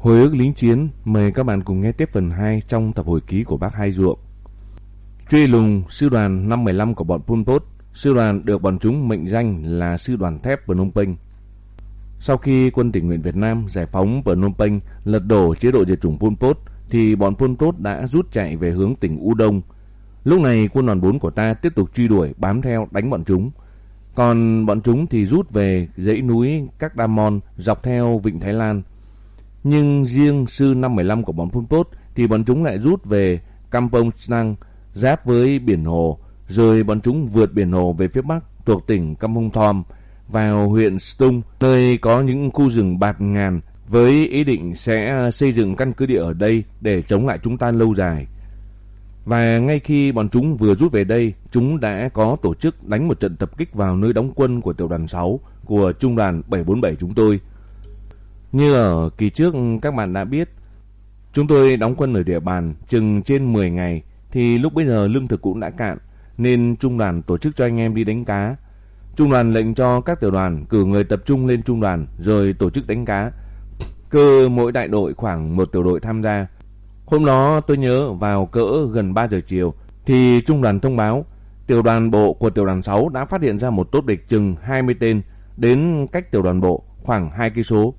Hồi ức lính chiến, mời các bạn cùng nghe tiếp phần 2 trong tập hồi ký của bác Hai Ruộng. Truy lùng sư đoàn 515 của bọn Pol Pot, sư đoàn được bọn chúng mệnh danh là sư đoàn thép Phnom Penh. Sau khi quân tình nguyện Việt Nam giải phóng Phnom Penh lật đổ chế độ diệt chủng Pol Pot, thì bọn Pol Pot đã rút chạy về hướng tỉnh U Đông. Lúc này quân đoàn 4 của ta tiếp tục truy đuổi, bám theo, đánh bọn chúng. Còn bọn chúng thì rút về dãy núi các Damon dọc theo Vịnh Thái Lan. Nhưng riêng sư 515 của bọn Pol Pot thì bọn chúng lại rút về Kampong Snang giáp với biển hồ, rồi bọn chúng vượt biển hồ về phía bắc thuộc tỉnh Kampong Thom vào huyện Stung, nơi có những khu rừng bạt ngàn với ý định sẽ xây dựng căn cứ địa ở đây để chống lại chúng ta lâu dài. Và ngay khi bọn chúng vừa rút về đây, chúng đã có tổ chức đánh một trận tập kích vào nơi đóng quân của tiểu đoàn 6 của trung đoàn 747 chúng tôi. Như ở kỳ trước các bạn đã biết, chúng tôi đóng quân ở địa bàn chừng trên 10 ngày thì lúc bây giờ lương thực cũng đã cạn nên trung đoàn tổ chức cho anh em đi đánh cá. Trung đoàn lệnh cho các tiểu đoàn cử người tập trung lên trung đoàn rồi tổ chức đánh cá. Cơ mỗi đại đội khoảng một tiểu đội tham gia. Hôm đó tôi nhớ vào cỡ gần 3 giờ chiều thì trung đoàn thông báo tiểu đoàn bộ của tiểu đoàn 6 đã phát hiện ra một tốt địch chừng 20 tên đến cách tiểu đoàn bộ khoảng 2 cây số.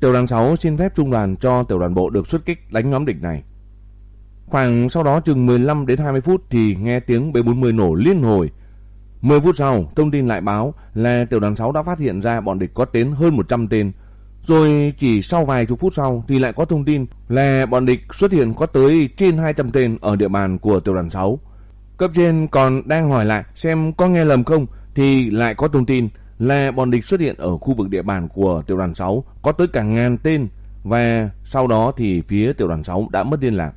Tiểu đoàn 6 xin phép trung đoàn cho tiểu đoàn bộ được xuất kích đánh nhóm địch này. Khoảng sau đó chừng 15 đến 20 phút thì nghe tiếng B40 nổ liên hồi. 10 phút sau, thông tin lại báo là tiểu đoàn 6 đã phát hiện ra bọn địch có đến hơn 100 tên. Rồi chỉ sau vài chục phút sau thì lại có thông tin là bọn địch xuất hiện có tới trên 200 tên ở địa bàn của tiểu đoàn 6. Cấp trên còn đang hỏi lại xem có nghe lầm không thì lại có thông tin là bọn địch xuất hiện ở khu vực địa bàn của tiểu đoàn 6 có tới cả ngàn tên và sau đó thì phía tiểu đoàn 6 đã mất liên lạc.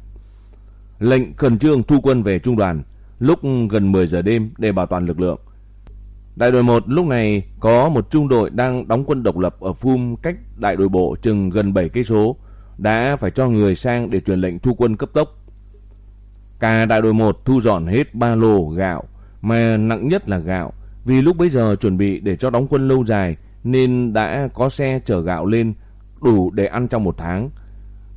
Lệnh khẩn trương thu quân về trung đoàn lúc gần 10 giờ đêm để bảo toàn lực lượng. Đại đội 1 lúc này có một trung đội đang đóng quân độc lập ở Phum cách đại đội bộ chừng gần 7 cây số, đã phải cho người sang để truyền lệnh thu quân cấp tốc. Cả đại đội 1 thu dọn hết ba lô gạo, mà nặng nhất là gạo, vì lúc bấy giờ chuẩn bị để cho đóng quân lâu dài nên đã có xe chở gạo lên đủ để ăn trong một tháng.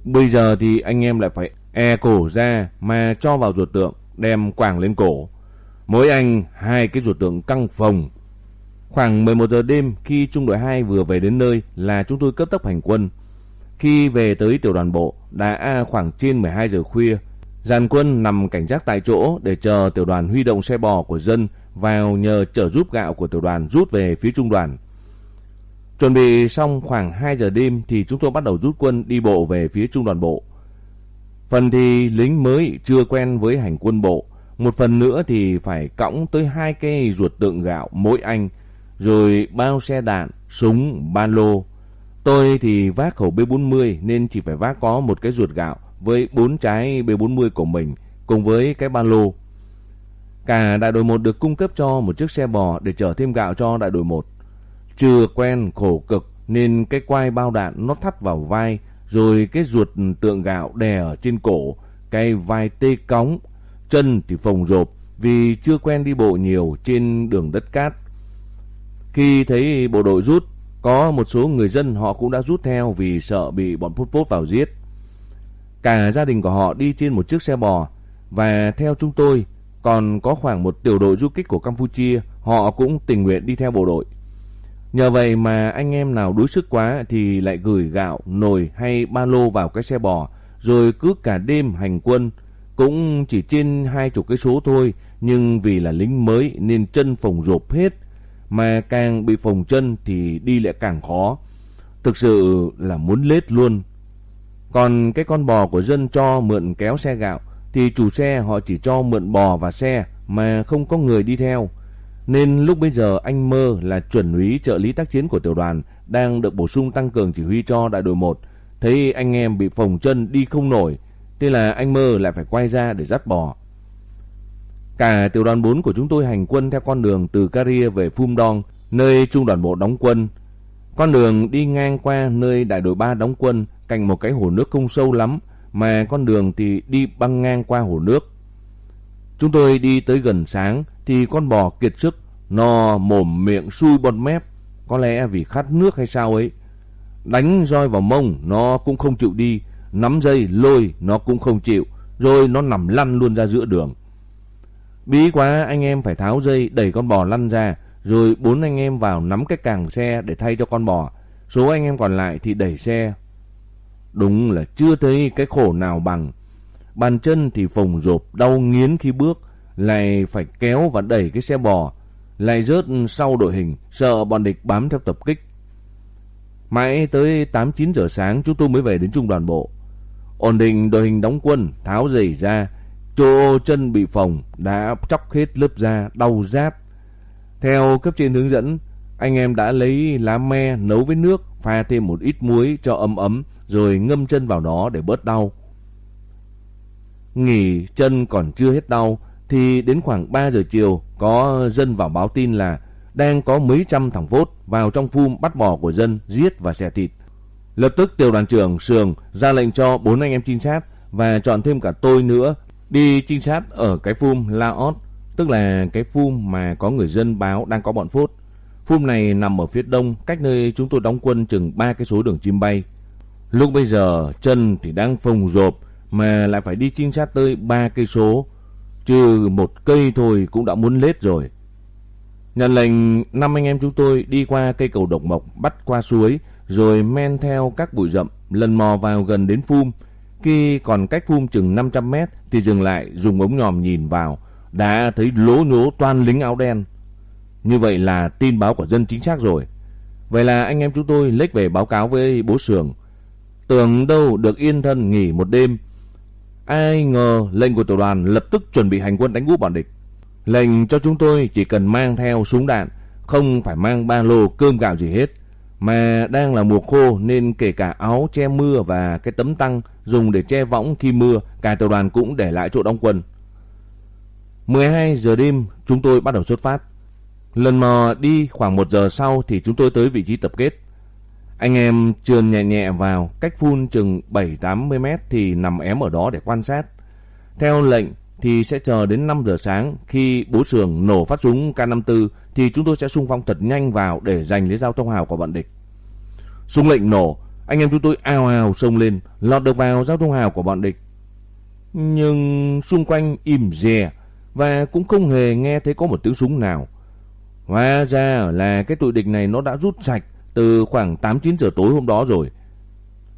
Bây giờ thì anh em lại phải e cổ ra mà cho vào ruột tượng, đem quàng lên cổ. Mỗi anh hai cái ruột tượng căng phồng. Khoảng 11 giờ đêm khi trung đội 2 vừa về đến nơi là chúng tôi cấp tốc hành quân. Khi về tới tiểu đoàn bộ đã khoảng trên 12 giờ khuya, dàn quân nằm cảnh giác tại chỗ để chờ tiểu đoàn huy động xe bò của dân vào nhờ trợ giúp gạo của tiểu đoàn rút về phía trung đoàn. Chuẩn bị xong khoảng 2 giờ đêm thì chúng tôi bắt đầu rút quân đi bộ về phía trung đoàn bộ. Phần thì lính mới chưa quen với hành quân bộ, một phần nữa thì phải cõng tới hai cây ruột tượng gạo mỗi anh, rồi bao xe đạn, súng, ba lô. Tôi thì vác khẩu B40 nên chỉ phải vác có một cái ruột gạo với bốn trái B40 của mình cùng với cái ba lô. Cả đại đội 1 được cung cấp cho một chiếc xe bò để chở thêm gạo cho đại đội 1. Chưa quen khổ cực nên cái quai bao đạn nó thắt vào vai rồi cái ruột tượng gạo đè ở trên cổ, cái vai tê cóng, chân thì phồng rộp vì chưa quen đi bộ nhiều trên đường đất cát. Khi thấy bộ đội rút, có một số người dân họ cũng đã rút theo vì sợ bị bọn Pol phốt vào giết. Cả gia đình của họ đi trên một chiếc xe bò và theo chúng tôi còn có khoảng một tiểu đội du kích của Campuchia họ cũng tình nguyện đi theo bộ đội. Nhờ vậy mà anh em nào đuối sức quá thì lại gửi gạo, nồi hay ba lô vào cái xe bò, rồi cứ cả đêm hành quân, cũng chỉ trên hai chục cái số thôi, nhưng vì là lính mới nên chân phồng rộp hết, mà càng bị phồng chân thì đi lại càng khó. Thực sự là muốn lết luôn. Còn cái con bò của dân cho mượn kéo xe gạo, thì chủ xe họ chỉ cho mượn bò và xe mà không có người đi theo. Nên lúc bây giờ anh Mơ là chuẩn úy trợ lý tác chiến của tiểu đoàn đang được bổ sung tăng cường chỉ huy cho đại đội 1. Thấy anh em bị phồng chân đi không nổi, thế là anh Mơ lại phải quay ra để dắt bò. Cả tiểu đoàn 4 của chúng tôi hành quân theo con đường từ Caria về Phum Dong, nơi trung đoàn bộ đóng quân. Con đường đi ngang qua nơi đại đội 3 đóng quân cạnh một cái hồ nước không sâu lắm, mà con đường thì đi băng ngang qua hồ nước. Chúng tôi đi tới gần sáng thì con bò kiệt sức, no mồm miệng sui bọt mép, có lẽ vì khát nước hay sao ấy. Đánh roi vào mông nó cũng không chịu đi, nắm dây lôi nó cũng không chịu, rồi nó nằm lăn luôn ra giữa đường. Bí quá anh em phải tháo dây đẩy con bò lăn ra, rồi bốn anh em vào nắm cái càng xe để thay cho con bò. Số anh em còn lại thì đẩy xe. Đúng là chưa thấy cái khổ nào bằng. Bàn chân thì phồng rộp, đau nghiến khi bước, lại phải kéo và đẩy cái xe bò, lại rớt sau đội hình, sợ bọn địch bám theo tập kích. Mãi tới 8-9 giờ sáng chúng tôi mới về đến trung đoàn bộ. Ổn định đội hình đóng quân, tháo giày ra, chỗ chân bị phồng, đã chóc hết lớp da, đau rát. Theo cấp trên hướng dẫn, anh em đã lấy lá me nấu với nước, pha thêm một ít muối cho ấm ấm, rồi ngâm chân vào đó để bớt đau. Nghỉ chân còn chưa hết đau, thì đến khoảng 3 giờ chiều có dân vào báo tin là đang có mấy trăm thằng vốt vào trong phum bắt bò của dân giết và xẻ thịt. Lập tức tiểu đoàn trưởng Sường ra lệnh cho bốn anh em trinh sát và chọn thêm cả tôi nữa đi trinh sát ở cái phum La Ót, tức là cái phum mà có người dân báo đang có bọn phốt. Phum này nằm ở phía đông, cách nơi chúng tôi đóng quân chừng ba cái số đường chim bay. Lúc bây giờ chân thì đang phồng rộp mà lại phải đi trinh sát tới ba cây số, trừ một cây thôi cũng đã muốn lết rồi. Nhận lệnh năm anh em chúng tôi đi qua cây cầu độc mộc bắt qua suối rồi men theo các bụi rậm lần mò vào gần đến phum. Khi còn cách phum chừng 500 mét thì dừng lại dùng ống nhòm nhìn vào đã thấy lố nhố toàn lính áo đen. Như vậy là tin báo của dân chính xác rồi. Vậy là anh em chúng tôi lếch về báo cáo với bố Sường. Tưởng đâu được yên thân nghỉ một đêm. Ai ngờ lệnh của tổ đoàn lập tức chuẩn bị hành quân đánh úp bọn địch. Lệnh cho chúng tôi chỉ cần mang theo súng đạn, không phải mang ba lô cơm gạo gì hết. Mà đang là mùa khô nên kể cả áo che mưa và cái tấm tăng dùng để che võng khi mưa, cả tổ đoàn cũng để lại chỗ đóng quân. 12 giờ đêm chúng tôi bắt đầu xuất phát. Lần mò đi khoảng 1 giờ sau thì chúng tôi tới vị trí tập kết. Anh em trườn nhẹ nhẹ vào, cách phun chừng 7-80 mét thì nằm ém ở đó để quan sát. Theo lệnh thì sẽ chờ đến 5 giờ sáng khi bố sường nổ phát súng K54 thì chúng tôi sẽ xung phong thật nhanh vào để giành lấy giao thông hào của bọn địch. Súng lệnh nổ, anh em chúng tôi ao ao xông lên, lọt được vào giao thông hào của bọn địch. Nhưng xung quanh im rè và cũng không hề nghe thấy có một tiếng súng nào. Hóa ra là cái tụi địch này nó đã rút sạch từ khoảng 8-9 giờ tối hôm đó rồi.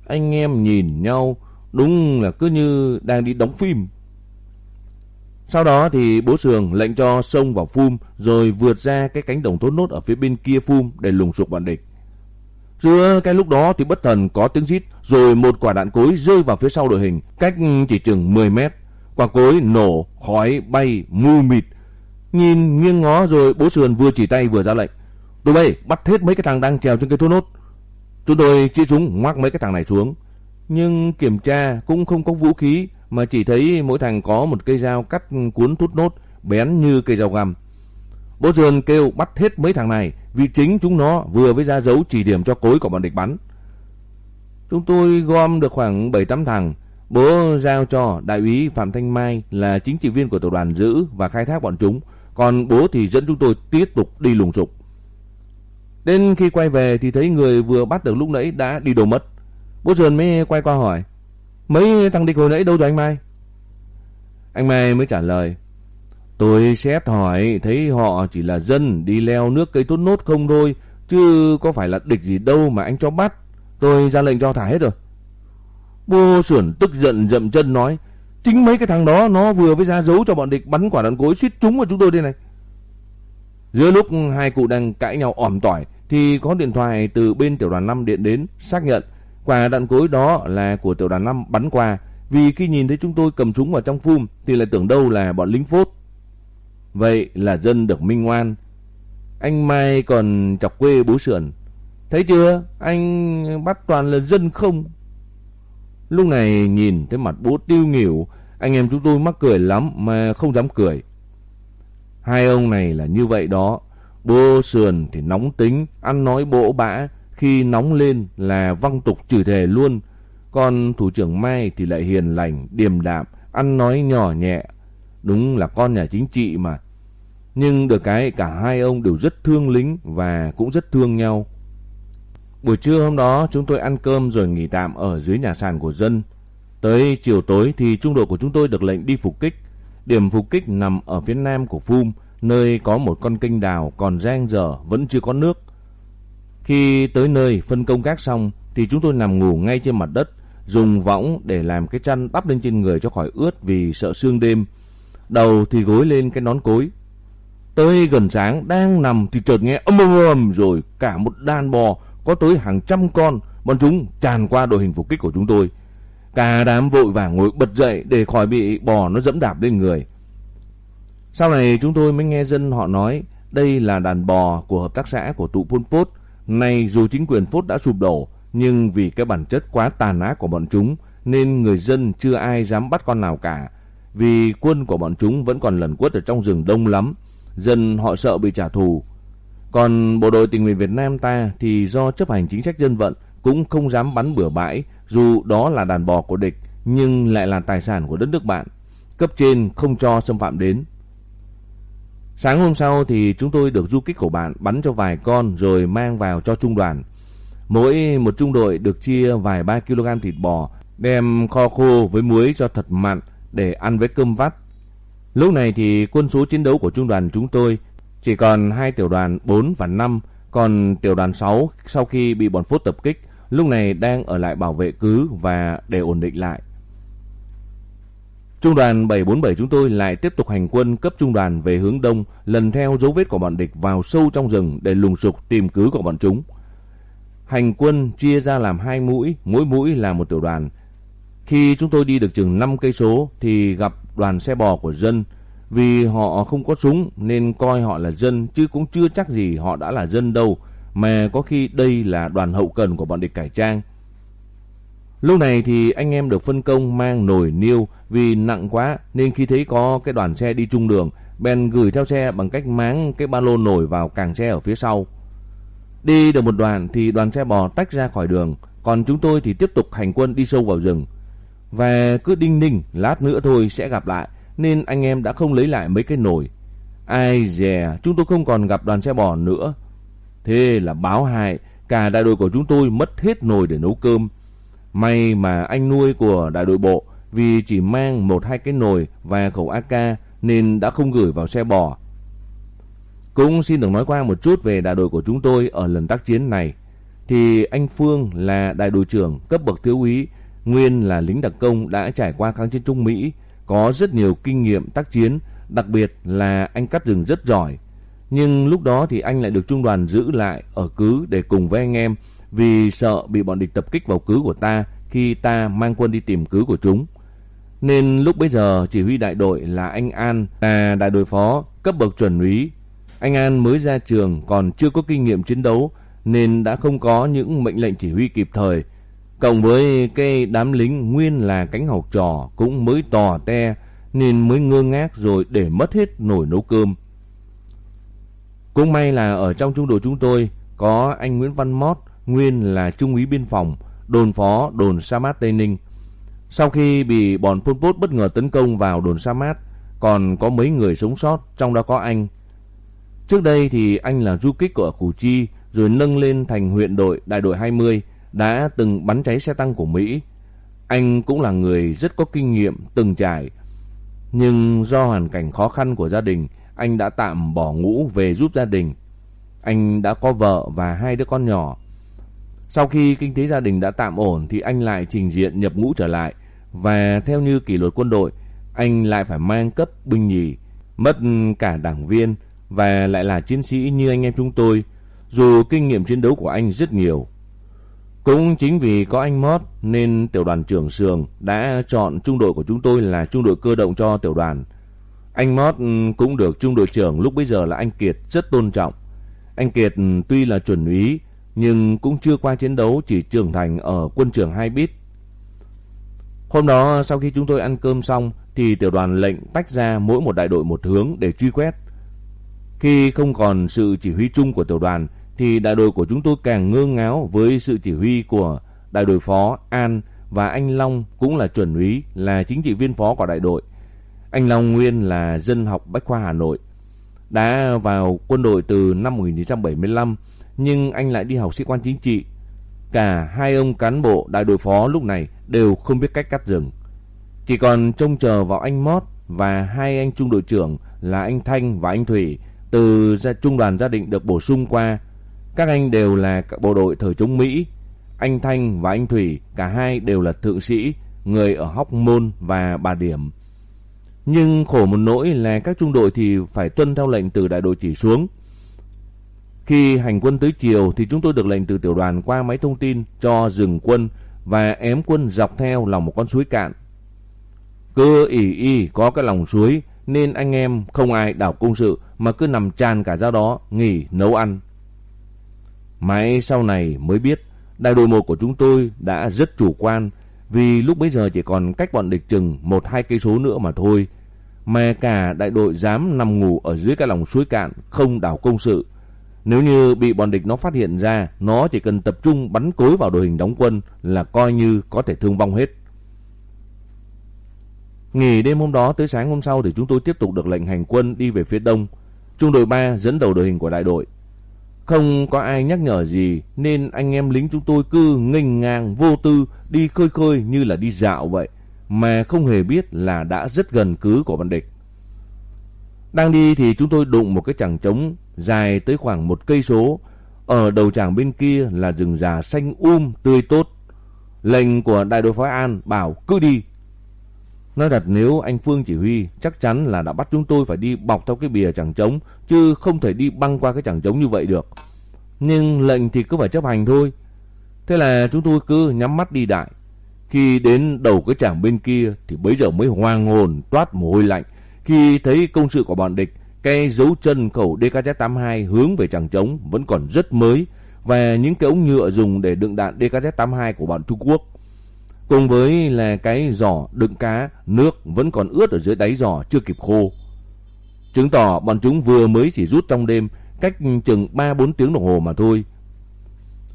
Anh em nhìn nhau đúng là cứ như đang đi đóng phim. Sau đó thì bố Sường lệnh cho sông vào phum rồi vượt ra cái cánh đồng thốt nốt ở phía bên kia phum để lùng sục bọn địch. Giữa cái lúc đó thì bất thần có tiếng rít rồi một quả đạn cối rơi vào phía sau đội hình cách chỉ chừng 10 mét. Quả cối nổ, khói bay, mù mịt. Nhìn nghiêng ngó rồi bố Sườn vừa chỉ tay vừa ra lệnh. Tụi bay bắt hết mấy cái thằng đang trèo trên cây thốt nốt. Chúng tôi chỉ chúng ngoắc mấy cái thằng này xuống. Nhưng kiểm tra cũng không có vũ khí, mà chỉ thấy mỗi thằng có một cây dao cắt cuốn thốt nốt, bén như cây dao găm. Bố sườn kêu bắt hết mấy thằng này, vì chính chúng nó vừa với ra dấu chỉ điểm cho cối của bọn địch bắn. Chúng tôi gom được khoảng 7-8 thằng. Bố giao cho đại úy Phạm Thanh Mai là chính trị viên của tổ đoàn giữ và khai thác bọn chúng. Còn bố thì dẫn chúng tôi tiếp tục đi lùng sục. Đến khi quay về thì thấy người vừa bắt được lúc nãy đã đi đâu mất. Bố Sơn mới quay qua hỏi. Mấy thằng địch hồi nãy đâu rồi anh Mai? Anh Mai mới trả lời. Tôi xét hỏi thấy họ chỉ là dân đi leo nước cây tốt nốt không thôi. Chứ có phải là địch gì đâu mà anh cho bắt. Tôi ra lệnh cho thả hết rồi. Bô sườn tức giận dậm chân nói. Chính mấy cái thằng đó nó vừa với ra dấu cho bọn địch bắn quả đạn cối suýt trúng vào chúng tôi đây này. Giữa lúc hai cụ đang cãi nhau ỏm tỏi thì có điện thoại từ bên tiểu đoàn 5 điện đến xác nhận Quả đạn cối đó là của tiểu đoàn 5 bắn qua, vì khi nhìn thấy chúng tôi cầm súng vào trong phum thì lại tưởng đâu là bọn lính phốt. Vậy là dân được minh ngoan. Anh Mai còn chọc quê bố sườn. Thấy chưa, anh bắt toàn là dân không? Lúc này nhìn thấy mặt bố tiêu nghỉu, anh em chúng tôi mắc cười lắm mà không dám cười. Hai ông này là như vậy đó. Bố sườn thì nóng tính, ăn nói bỗ bã, khi nóng lên là văng tục chửi thề luôn. Còn thủ trưởng Mai thì lại hiền lành, điềm đạm, ăn nói nhỏ nhẹ. Đúng là con nhà chính trị mà. Nhưng được cái cả hai ông đều rất thương lính và cũng rất thương nhau. Buổi trưa hôm đó chúng tôi ăn cơm rồi nghỉ tạm ở dưới nhà sàn của dân. Tới chiều tối thì trung đội của chúng tôi được lệnh đi phục kích. Điểm phục kích nằm ở phía nam của Phum, nơi có một con kênh đào còn rang dở vẫn chưa có nước. Khi tới nơi phân công gác xong thì chúng tôi nằm ngủ ngay trên mặt đất, dùng võng để làm cái chăn đắp lên trên người cho khỏi ướt vì sợ sương đêm. Đầu thì gối lên cái nón cối. Tới gần sáng đang nằm thì chợt nghe ầm ầm rồi cả một đàn bò có tới hàng trăm con, bọn chúng tràn qua đội hình phục kích của chúng tôi. Cả đám vội vàng ngồi bật dậy để khỏi bị bò nó dẫm đạp lên người. Sau này chúng tôi mới nghe dân họ nói đây là đàn bò của hợp tác xã của tụ Pol Pot. Nay dù chính quyền Phốt đã sụp đổ, nhưng vì cái bản chất quá tàn ác của bọn chúng nên người dân chưa ai dám bắt con nào cả. Vì quân của bọn chúng vẫn còn lẩn quất ở trong rừng đông lắm, dân họ sợ bị trả thù. Còn bộ đội tình nguyện Việt Nam ta thì do chấp hành chính sách dân vận cũng không dám bắn bừa bãi dù đó là đàn bò của địch nhưng lại là tài sản của đất nước bạn. Cấp trên không cho xâm phạm đến. Sáng hôm sau thì chúng tôi được du kích của bạn bắn cho vài con rồi mang vào cho trung đoàn. Mỗi một trung đội được chia vài 3 kg thịt bò, đem kho khô với muối cho thật mặn để ăn với cơm vắt. Lúc này thì quân số chiến đấu của trung đoàn chúng tôi chỉ còn hai tiểu đoàn 4 và 5, còn tiểu đoàn 6 sau khi bị bọn phốt tập kích, lúc này đang ở lại bảo vệ cứ và để ổn định lại. Trung đoàn 747 chúng tôi lại tiếp tục hành quân cấp trung đoàn về hướng đông, lần theo dấu vết của bọn địch vào sâu trong rừng để lùng sục tìm cứ của bọn chúng. Hành quân chia ra làm hai mũi, mỗi mũi là một tiểu đoàn. Khi chúng tôi đi được chừng 5 cây số thì gặp đoàn xe bò của dân. Vì họ không có súng nên coi họ là dân chứ cũng chưa chắc gì họ đã là dân đâu, mà có khi đây là đoàn hậu cần của bọn địch cải trang. Lúc này thì anh em được phân công mang nồi niêu vì nặng quá nên khi thấy có cái đoàn xe đi chung đường, bèn gửi theo xe bằng cách máng cái ba lô nồi vào càng xe ở phía sau. Đi được một đoạn thì đoàn xe bò tách ra khỏi đường, còn chúng tôi thì tiếp tục hành quân đi sâu vào rừng. Và cứ đinh ninh, lát nữa thôi sẽ gặp lại, nên anh em đã không lấy lại mấy cái nồi. Ai dè, chúng tôi không còn gặp đoàn xe bò nữa. Thế là báo hại, cả đại đội của chúng tôi mất hết nồi để nấu cơm. May mà anh nuôi của đại đội bộ vì chỉ mang một hai cái nồi và khẩu AK nên đã không gửi vào xe bò. Cũng xin được nói qua một chút về đại đội của chúng tôi ở lần tác chiến này. Thì anh Phương là đại đội trưởng cấp bậc thiếu úy, nguyên là lính đặc công đã trải qua kháng chiến Trung Mỹ, có rất nhiều kinh nghiệm tác chiến, đặc biệt là anh cắt rừng rất giỏi. Nhưng lúc đó thì anh lại được trung đoàn giữ lại ở cứ để cùng với anh em vì sợ bị bọn địch tập kích vào cứ của ta khi ta mang quân đi tìm cứ của chúng. Nên lúc bấy giờ chỉ huy đại đội là anh An là đại đội phó cấp bậc chuẩn úy. Anh An mới ra trường còn chưa có kinh nghiệm chiến đấu nên đã không có những mệnh lệnh chỉ huy kịp thời. Cộng với cái đám lính nguyên là cánh học trò cũng mới tò te nên mới ngơ ngác rồi để mất hết nồi nấu cơm. Cũng may là ở trong trung đội chúng tôi có anh Nguyễn Văn Mót nguyên là trung úy biên phòng, đồn phó đồn Sa Mát Tây Ninh. Sau khi bị bọn Pol Pot bất ngờ tấn công vào đồn Sa Mát, còn có mấy người sống sót, trong đó có anh. Trước đây thì anh là du kích của Củ Chi, rồi nâng lên thành huyện đội đại đội 20, đã từng bắn cháy xe tăng của Mỹ. Anh cũng là người rất có kinh nghiệm, từng trải. Nhưng do hoàn cảnh khó khăn của gia đình, anh đã tạm bỏ ngũ về giúp gia đình. Anh đã có vợ và hai đứa con nhỏ. Sau khi kinh tế gia đình đã tạm ổn thì anh lại trình diện nhập ngũ trở lại và theo như kỷ luật quân đội, anh lại phải mang cấp binh nhì, mất cả đảng viên và lại là chiến sĩ như anh em chúng tôi, dù kinh nghiệm chiến đấu của anh rất nhiều. Cũng chính vì có anh Mót nên tiểu đoàn trưởng Sường đã chọn trung đội của chúng tôi là trung đội cơ động cho tiểu đoàn. Anh Mót ừ, cũng được trung đội trưởng lúc bây giờ là anh Kiệt rất tôn trọng. Anh Kiệt ừ, tuy là chuẩn úy, nhưng cũng chưa qua chiến đấu, chỉ trưởng thành ở quân trường hai bit Hôm đó, sau khi chúng tôi ăn cơm xong, thì tiểu đoàn lệnh tách ra mỗi một đại đội một hướng để truy quét. Khi không còn sự chỉ huy chung của tiểu đoàn thì đại đội của chúng tôi càng ngơ ngáo với sự chỉ huy của đại đội phó An và anh Long cũng là chuẩn úy là chính trị viên phó của đại đội. Anh Long nguyên là dân học Bách khoa Hà Nội, đã vào quân đội từ năm 1975 nhưng anh lại đi học sĩ quan chính trị. cả hai ông cán bộ đại đội phó lúc này đều không biết cách cắt rừng. Chỉ còn trông chờ vào anh Mót và hai anh trung đội trưởng là anh Thanh và anh Thủy từ gia trung đoàn gia đình được bổ sung qua. Các anh đều là các bộ đội thời chống Mỹ. Anh Thanh và anh Thủy cả hai đều là thượng sĩ, người ở Hóc Môn và Bà Điểm. Nhưng khổ một nỗi là các trung đội thì phải tuân theo lệnh từ đại đội chỉ xuống. Khi hành quân tới chiều thì chúng tôi được lệnh từ tiểu đoàn qua máy thông tin cho dừng quân và ém quân dọc theo lòng một con suối cạn. Cứ ỉ y có cái lòng suối nên anh em không ai đảo công sự mà cứ nằm tràn cả ra đó nghỉ nấu ăn. Mãi sau này mới biết đại đội một của chúng tôi đã rất chủ quan vì lúc bấy giờ chỉ còn cách bọn địch chừng một hai cây số nữa mà thôi. Mà cả đại đội dám nằm ngủ ở dưới cái lòng suối cạn không đảo công sự. Nếu như bị bọn địch nó phát hiện ra, nó chỉ cần tập trung bắn cối vào đội hình đóng quân là coi như có thể thương vong hết. Nghỉ đêm hôm đó tới sáng hôm sau thì chúng tôi tiếp tục được lệnh hành quân đi về phía đông. Trung đội 3 dẫn đầu đội hình của đại đội. Không có ai nhắc nhở gì, nên anh em lính chúng tôi cứ nghênh ngang vô tư, đi khơi khơi như là đi dạo vậy, mà không hề biết là đã rất gần cứ của bọn địch. Đang đi thì chúng tôi đụng một cái chẳng trống dài tới khoảng một cây số. Ở đầu tràng bên kia là rừng già xanh um tươi tốt. Lệnh của đại đội phó An bảo cứ đi. Nói thật nếu anh Phương chỉ huy, chắc chắn là đã bắt chúng tôi phải đi bọc theo cái bìa chẳng trống, chứ không thể đi băng qua cái chẳng trống như vậy được. Nhưng lệnh thì cứ phải chấp hành thôi. Thế là chúng tôi cứ nhắm mắt đi đại. Khi đến đầu cái chẳng bên kia thì bấy giờ mới hoang hồn, toát mồ hôi lạnh khi thấy công sự của bọn địch, cái dấu chân khẩu DKZ-82 hướng về chẳng trống vẫn còn rất mới và những cái ống nhựa dùng để đựng đạn DKZ-82 của bọn Trung Quốc. Cùng với là cái giỏ đựng cá, nước vẫn còn ướt ở dưới đáy giỏ chưa kịp khô. Chứng tỏ bọn chúng vừa mới chỉ rút trong đêm, cách chừng 3-4 tiếng đồng hồ mà thôi.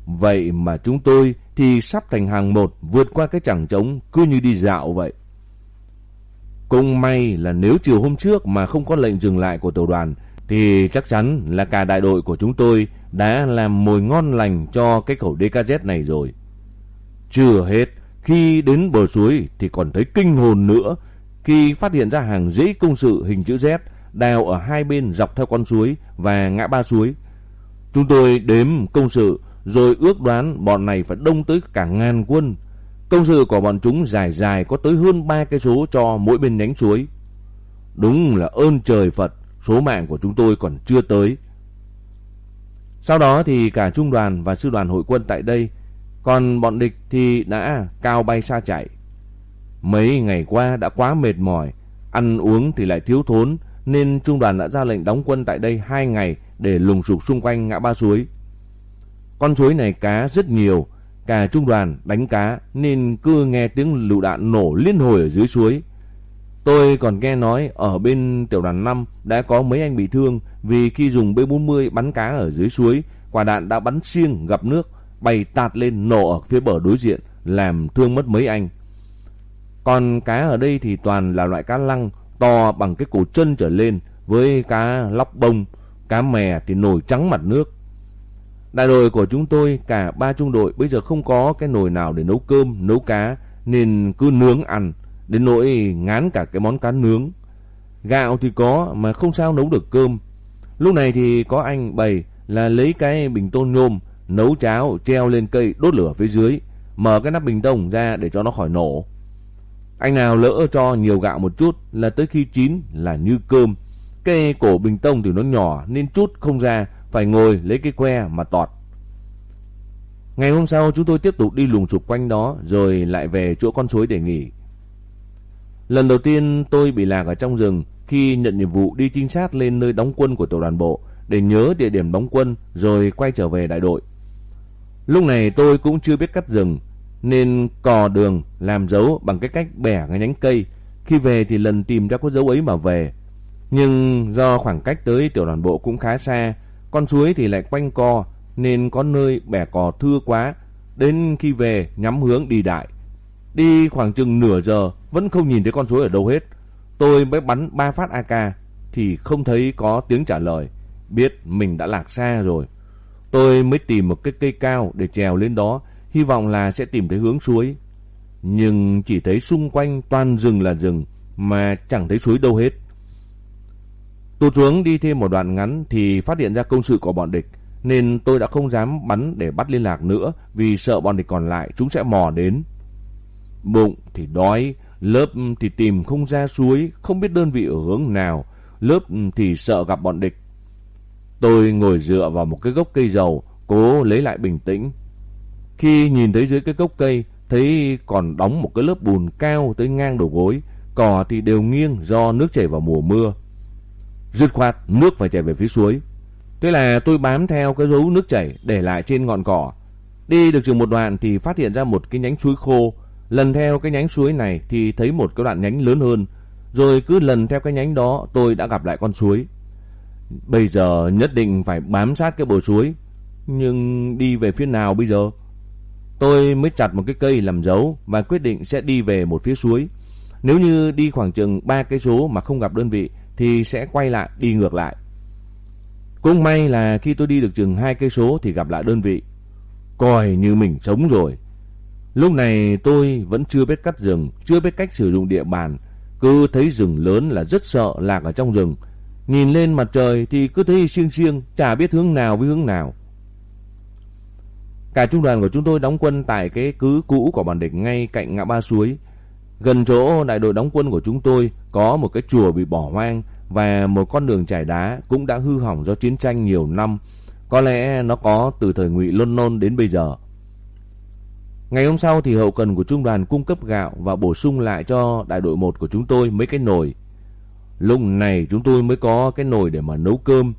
Vậy mà chúng tôi thì sắp thành hàng một vượt qua cái chẳng trống cứ như đi dạo vậy. Cũng may là nếu chiều hôm trước mà không có lệnh dừng lại của tàu đoàn thì chắc chắn là cả đại đội của chúng tôi đã làm mồi ngon lành cho cái khẩu DKZ này rồi. Chưa hết, khi đến bờ suối thì còn thấy kinh hồn nữa khi phát hiện ra hàng dãy công sự hình chữ Z đào ở hai bên dọc theo con suối và ngã ba suối. Chúng tôi đếm công sự rồi ước đoán bọn này phải đông tới cả ngàn quân Công sự của bọn chúng dài dài có tới hơn 3 cây số cho mỗi bên nhánh suối. Đúng là ơn trời Phật, số mạng của chúng tôi còn chưa tới. Sau đó thì cả trung đoàn và sư đoàn hội quân tại đây, còn bọn địch thì đã cao bay xa chạy. Mấy ngày qua đã quá mệt mỏi, ăn uống thì lại thiếu thốn, nên trung đoàn đã ra lệnh đóng quân tại đây hai ngày để lùng sục xung quanh ngã ba suối. Con suối này cá rất nhiều, Cả trung đoàn đánh cá nên cứ nghe tiếng lựu đạn nổ liên hồi ở dưới suối. Tôi còn nghe nói ở bên tiểu đoàn 5 đã có mấy anh bị thương vì khi dùng B40 bắn cá ở dưới suối, quả đạn đã bắn xiên gặp nước, bay tạt lên nổ ở phía bờ đối diện, làm thương mất mấy anh. Còn cá ở đây thì toàn là loại cá lăng to bằng cái cổ chân trở lên với cá lóc bông, cá mè thì nổi trắng mặt nước. Đại đội của chúng tôi cả ba trung đội bây giờ không có cái nồi nào để nấu cơm, nấu cá nên cứ nướng ăn đến nỗi ngán cả cái món cá nướng. Gạo thì có mà không sao nấu được cơm. Lúc này thì có anh bày là lấy cái bình tôn nhôm nấu cháo treo lên cây đốt lửa phía dưới, mở cái nắp bình tông ra để cho nó khỏi nổ. Anh nào lỡ cho nhiều gạo một chút là tới khi chín là như cơm. Cái cổ bình tông thì nó nhỏ nên chút không ra phải ngồi lấy cái que mà tọt. Ngày hôm sau chúng tôi tiếp tục đi lùng sục quanh đó rồi lại về chỗ con suối để nghỉ. Lần đầu tiên tôi bị lạc ở trong rừng khi nhận nhiệm vụ đi trinh sát lên nơi đóng quân của tiểu đoàn bộ để nhớ địa điểm đóng quân rồi quay trở về đại đội. Lúc này tôi cũng chưa biết cắt rừng, nên cò đường làm dấu bằng cái cách bẻ cái nhánh cây. Khi về thì lần tìm ra có dấu ấy mà về. Nhưng do khoảng cách tới tiểu đoàn bộ cũng khá xa, con suối thì lại quanh co, nên có nơi bẻ cò thưa quá. Đến khi về, nhắm hướng đi đại. Đi khoảng chừng nửa giờ, vẫn không nhìn thấy con suối ở đâu hết. Tôi mới bắn ba phát AK thì không thấy có tiếng trả lời. Biết mình đã lạc xa rồi. Tôi mới tìm một cái cây cao để trèo lên đó. hy vọng là sẽ tìm thấy hướng suối. Nhưng chỉ thấy xung quanh toàn rừng là rừng mà chẳng thấy suối đâu hết. Tụt xuống đi thêm một đoạn ngắn thì phát hiện ra công sự của bọn địch nên tôi đã không dám bắn để bắt liên lạc nữa vì sợ bọn địch còn lại chúng sẽ mò đến. Bụng thì đói, lớp thì tìm không ra suối, không biết đơn vị ở hướng nào, lớp thì sợ gặp bọn địch. Tôi ngồi dựa vào một cái gốc cây dầu, cố lấy lại bình tĩnh. Khi nhìn thấy dưới cái gốc cây, thấy còn đóng một cái lớp bùn cao tới ngang đầu gối, cỏ thì đều nghiêng do nước chảy vào mùa mưa. Dứt khoát, nước phải chảy về phía suối. Thế là tôi bám theo cái dấu nước chảy để lại trên ngọn cỏ. Đi được chừng một đoạn thì phát hiện ra một cái nhánh suối khô. Lần theo cái nhánh suối này thì thấy một cái đoạn nhánh lớn hơn. Rồi cứ lần theo cái nhánh đó tôi đã gặp lại con suối. Bây giờ nhất định phải bám sát cái bờ suối. Nhưng đi về phía nào bây giờ? Tôi mới chặt một cái cây làm dấu và quyết định sẽ đi về một phía suối. Nếu như đi khoảng chừng 3 cây số mà không gặp đơn vị thì sẽ quay lại đi ngược lại. Cũng may là khi tôi đi được chừng hai cây số thì gặp lại đơn vị. Coi như mình sống rồi. Lúc này tôi vẫn chưa biết cắt rừng, chưa biết cách sử dụng địa bàn. Cứ thấy rừng lớn là rất sợ lạc ở trong rừng. Nhìn lên mặt trời thì cứ thấy xiêng xiêng, chả biết hướng nào với hướng nào. Cả trung đoàn của chúng tôi đóng quân tại cái cứ cũ của bản địch ngay cạnh ngã ba suối. Gần chỗ đại đội đóng quân của chúng tôi có một cái chùa bị bỏ hoang và một con đường trải đá cũng đã hư hỏng do chiến tranh nhiều năm. Có lẽ nó có từ thời Ngụy Luân Nôn đến bây giờ. Ngày hôm sau thì hậu cần của trung đoàn cung cấp gạo và bổ sung lại cho đại đội 1 của chúng tôi mấy cái nồi. Lúc này chúng tôi mới có cái nồi để mà nấu cơm.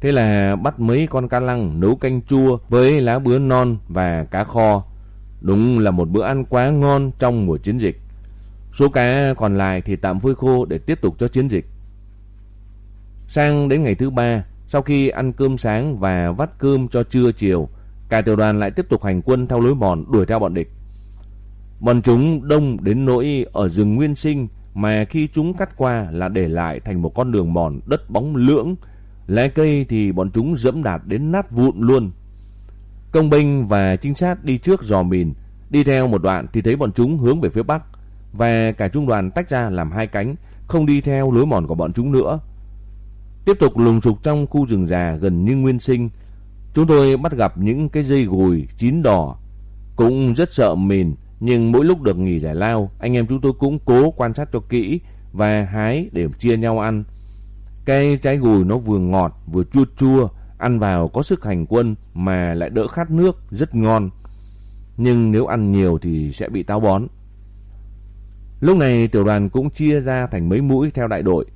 Thế là bắt mấy con cá lăng nấu canh chua với lá bứa non và cá kho. Đúng là một bữa ăn quá ngon trong mùa chiến dịch. Số cá còn lại thì tạm phơi khô để tiếp tục cho chiến dịch. Sang đến ngày thứ ba, sau khi ăn cơm sáng và vắt cơm cho trưa chiều, cả tiểu đoàn lại tiếp tục hành quân theo lối mòn đuổi theo bọn địch. Bọn chúng đông đến nỗi ở rừng nguyên sinh mà khi chúng cắt qua là để lại thành một con đường mòn đất bóng lưỡng, lá cây thì bọn chúng dẫm đạp đến nát vụn luôn. Công binh và trinh sát đi trước dò mìn, đi theo một đoạn thì thấy bọn chúng hướng về phía bắc. Và cả trung đoàn tách ra làm hai cánh, không đi theo lối mòn của bọn chúng nữa. Tiếp tục lùng sục trong khu rừng già gần như nguyên sinh, chúng tôi bắt gặp những cái dây gùi chín đỏ. Cũng rất sợ mìn, nhưng mỗi lúc được nghỉ giải lao, anh em chúng tôi cũng cố quan sát cho kỹ và hái để chia nhau ăn. Cây trái gùi nó vừa ngọt vừa chua chua, ăn vào có sức hành quân mà lại đỡ khát nước, rất ngon. Nhưng nếu ăn nhiều thì sẽ bị táo bón. Lúc này tiểu đoàn cũng chia ra thành mấy mũi theo đại đội.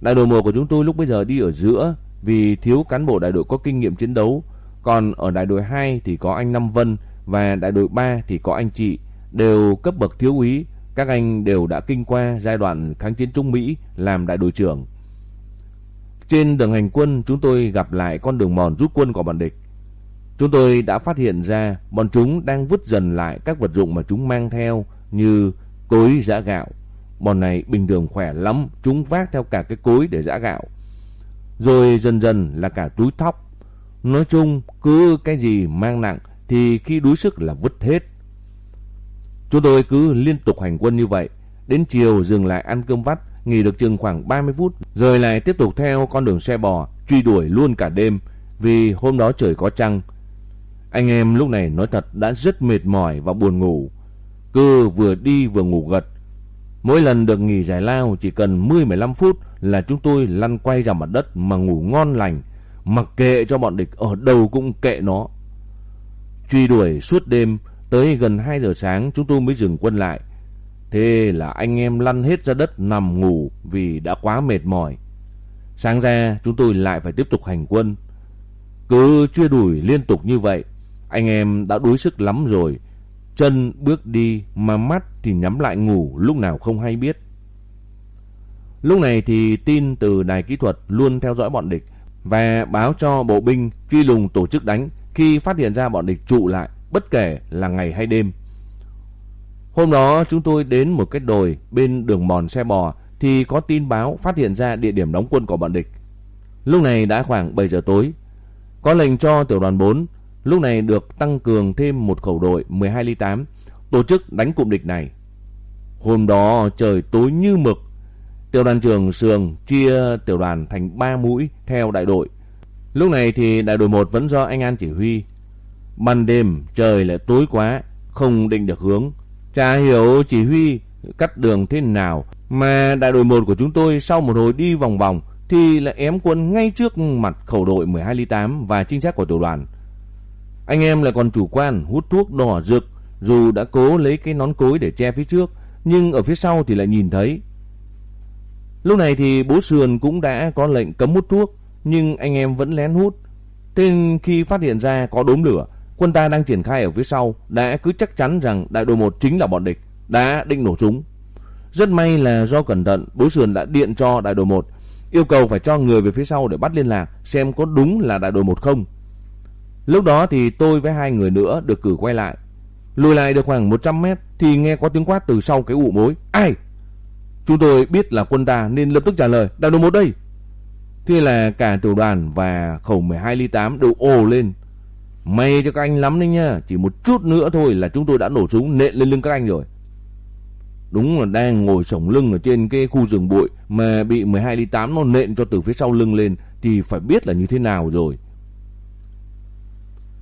Đại đội 1 của chúng tôi lúc bây giờ đi ở giữa vì thiếu cán bộ đại đội có kinh nghiệm chiến đấu. Còn ở đại đội 2 thì có anh Năm Vân và đại đội 3 thì có anh chị, đều cấp bậc thiếu úy. Các anh đều đã kinh qua giai đoạn kháng chiến chống Mỹ làm đại đội trưởng. Trên đường hành quân chúng tôi gặp lại con đường mòn rút quân của bọn địch. Chúng tôi đã phát hiện ra bọn chúng đang vứt dần lại các vật dụng mà chúng mang theo như cối giã gạo, Bọn này bình thường khỏe lắm, chúng vác theo cả cái cối để giã gạo. Rồi dần dần là cả túi thóc. Nói chung, cứ cái gì mang nặng thì khi đuối sức là vứt hết. Chúng tôi cứ liên tục hành quân như vậy. Đến chiều dừng lại ăn cơm vắt, nghỉ được chừng khoảng 30 phút, rồi lại tiếp tục theo con đường xe bò, truy đuổi luôn cả đêm, vì hôm đó trời có trăng. Anh em lúc này nói thật đã rất mệt mỏi và buồn ngủ. Cứ vừa đi vừa ngủ gật, Mỗi lần được nghỉ giải lao chỉ cần 10-15 phút là chúng tôi lăn quay ra mặt đất mà ngủ ngon lành, mặc kệ cho bọn địch ở đâu cũng kệ nó. Truy đuổi suốt đêm, tới gần 2 giờ sáng chúng tôi mới dừng quân lại. Thế là anh em lăn hết ra đất nằm ngủ vì đã quá mệt mỏi. Sáng ra chúng tôi lại phải tiếp tục hành quân. Cứ truy đuổi liên tục như vậy, anh em đã đuối sức lắm rồi Chân bước đi mà mắt thì nhắm lại ngủ lúc nào không hay biết. Lúc này thì tin từ đài kỹ thuật luôn theo dõi bọn địch và báo cho bộ binh truy lùng tổ chức đánh khi phát hiện ra bọn địch trụ lại bất kể là ngày hay đêm. Hôm đó chúng tôi đến một cái đồi bên đường mòn xe bò thì có tin báo phát hiện ra địa điểm đóng quân của bọn địch. Lúc này đã khoảng 7 giờ tối. Có lệnh cho tiểu đoàn 4 lúc này được tăng cường thêm một khẩu đội 12 ly 8 tổ chức đánh cụm địch này. Hôm đó trời tối như mực. Tiểu đoàn trưởng Sường chia tiểu đoàn thành 3 mũi theo đại đội. Lúc này thì đại đội 1 vẫn do anh An chỉ huy. Ban đêm trời lại tối quá, không định được hướng. Chả hiểu chỉ huy cắt đường thế nào mà đại đội 1 của chúng tôi sau một hồi đi vòng vòng thì lại ém quân ngay trước mặt khẩu đội 12 ly 8 và trinh sát của tiểu đoàn. Anh em lại còn chủ quan hút thuốc đỏ rực dù đã cố lấy cái nón cối để che phía trước nhưng ở phía sau thì lại nhìn thấy. Lúc này thì bố Sườn cũng đã có lệnh cấm hút thuốc nhưng anh em vẫn lén hút. Tên khi phát hiện ra có đốm lửa, quân ta đang triển khai ở phía sau đã cứ chắc chắn rằng đại đội 1 chính là bọn địch, đã định nổ súng. Rất may là do cẩn thận, bố Sườn đã điện cho đại đội 1 yêu cầu phải cho người về phía sau để bắt liên lạc xem có đúng là đại đội 1 không. Lúc đó thì tôi với hai người nữa được cử quay lại. Lùi lại được khoảng 100 mét thì nghe có tiếng quát từ sau cái ụ mối. Ai? Chúng tôi biết là quân ta nên lập tức trả lời. Đại đội 1 đây. Thế là cả tiểu đoàn và khẩu 12 ly 8 đều ồ lên. May cho các anh lắm đấy nha. Chỉ một chút nữa thôi là chúng tôi đã nổ súng, nện lên lưng các anh rồi. Đúng là đang ngồi sổng lưng ở trên cái khu rừng bụi mà bị 12 ly 8 nó nện cho từ phía sau lưng lên thì phải biết là như thế nào rồi.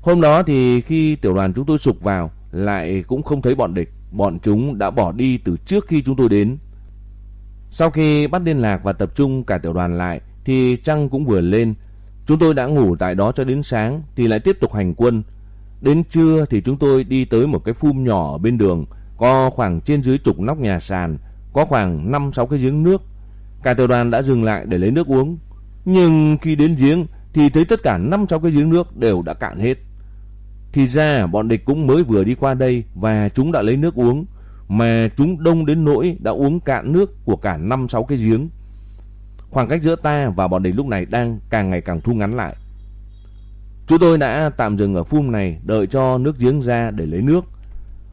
Hôm đó thì khi tiểu đoàn chúng tôi sụp vào, lại cũng không thấy bọn địch. Bọn chúng đã bỏ đi từ trước khi chúng tôi đến. Sau khi bắt liên lạc và tập trung cả tiểu đoàn lại, thì trăng cũng vừa lên. Chúng tôi đã ngủ tại đó cho đến sáng thì lại tiếp tục hành quân. Đến trưa thì chúng tôi đi tới một cái phum nhỏ ở bên đường có khoảng trên dưới chục nóc nhà sàn, có khoảng 5-6 cái giếng nước. Cả tiểu đoàn đã dừng lại để lấy nước uống. Nhưng khi đến giếng thì thấy tất cả 5-6 cái giếng nước đều đã cạn hết. Thì ra bọn địch cũng mới vừa đi qua đây và chúng đã lấy nước uống. Mà chúng đông đến nỗi đã uống cạn nước của cả 5-6 cái giếng. Khoảng cách giữa ta và bọn địch lúc này đang càng ngày càng thu ngắn lại. Chúng tôi đã tạm dừng ở phum này đợi cho nước giếng ra để lấy nước.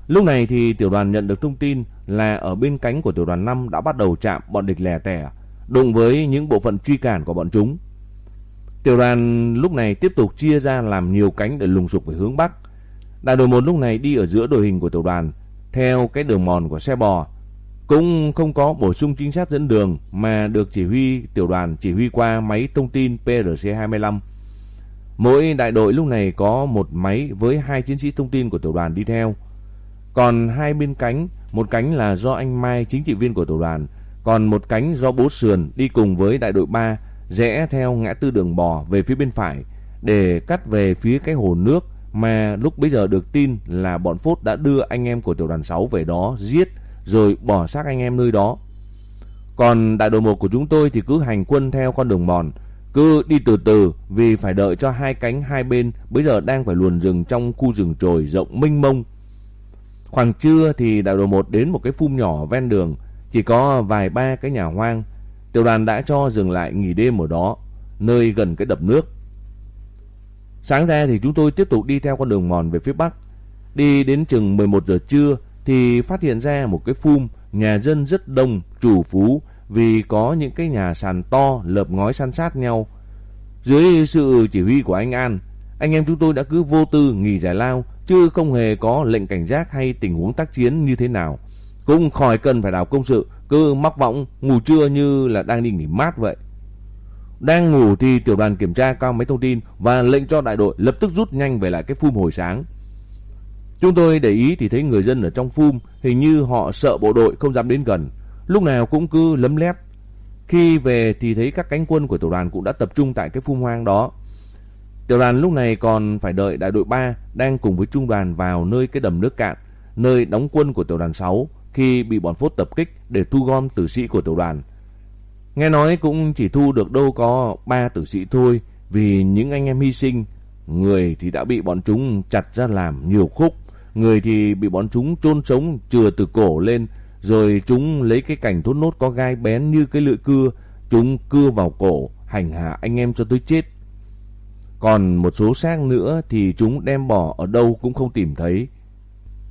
Lúc này thì tiểu đoàn nhận được thông tin là ở bên cánh của tiểu đoàn 5 đã bắt đầu chạm bọn địch lẻ tẻ, đụng với những bộ phận truy cản của bọn chúng. Tiểu đoàn lúc này tiếp tục chia ra làm nhiều cánh để lùng sục về hướng Bắc. Đại đội 1 lúc này đi ở giữa đội hình của tiểu đoàn, theo cái đường mòn của xe bò. Cũng không có bổ sung chính sát dẫn đường mà được chỉ huy tiểu đoàn chỉ huy qua máy thông tin PRC-25. Mỗi đại đội lúc này có một máy với hai chiến sĩ thông tin của tiểu đoàn đi theo. Còn hai bên cánh, một cánh là do anh Mai chính trị viên của tiểu đoàn, còn một cánh do bố Sườn đi cùng với đại đội 3 rẽ theo ngã tư đường bò về phía bên phải để cắt về phía cái hồ nước mà lúc bấy giờ được tin là bọn Phốt đã đưa anh em của tiểu đoàn 6 về đó giết rồi bỏ xác anh em nơi đó. Còn đại đội 1 của chúng tôi thì cứ hành quân theo con đường mòn, cứ đi từ từ vì phải đợi cho hai cánh hai bên bây giờ đang phải luồn rừng trong khu rừng trồi rộng mênh mông. Khoảng trưa thì đại đội 1 đến một cái phum nhỏ ven đường, chỉ có vài ba cái nhà hoang Tiểu đoàn đã cho dừng lại nghỉ đêm ở đó, nơi gần cái đập nước. Sáng ra thì chúng tôi tiếp tục đi theo con đường mòn về phía bắc. Đi đến chừng 11 giờ trưa thì phát hiện ra một cái phum nhà dân rất đông, chủ phú vì có những cái nhà sàn to lợp ngói san sát nhau. Dưới sự chỉ huy của anh An, anh em chúng tôi đã cứ vô tư nghỉ giải lao chứ không hề có lệnh cảnh giác hay tình huống tác chiến như thế nào. Cũng khỏi cần phải đào công sự cứ mắc võng ngủ trưa như là đang đi nghỉ mát vậy. Đang ngủ thì tiểu đoàn kiểm tra cao máy thông tin và lệnh cho đại đội lập tức rút nhanh về lại cái phum hồi sáng. Chúng tôi để ý thì thấy người dân ở trong phum hình như họ sợ bộ đội không dám đến gần, lúc nào cũng cứ lấm lép. Khi về thì thấy các cánh quân của tiểu đoàn cũng đã tập trung tại cái phum hoang đó. Tiểu đoàn lúc này còn phải đợi đại đội 3 đang cùng với trung đoàn vào nơi cái đầm nước cạn, nơi đóng quân của tiểu đoàn 6 khi bị bọn phốt tập kích để thu gom tử sĩ của tiểu đoàn. Nghe nói cũng chỉ thu được đâu có ba tử sĩ thôi vì những anh em hy sinh, người thì đã bị bọn chúng chặt ra làm nhiều khúc, người thì bị bọn chúng chôn sống chừa từ cổ lên, rồi chúng lấy cái cảnh thốt nốt có gai bén như cái lưỡi cưa, chúng cưa vào cổ, hành hạ anh em cho tới chết. Còn một số xác nữa thì chúng đem bỏ ở đâu cũng không tìm thấy.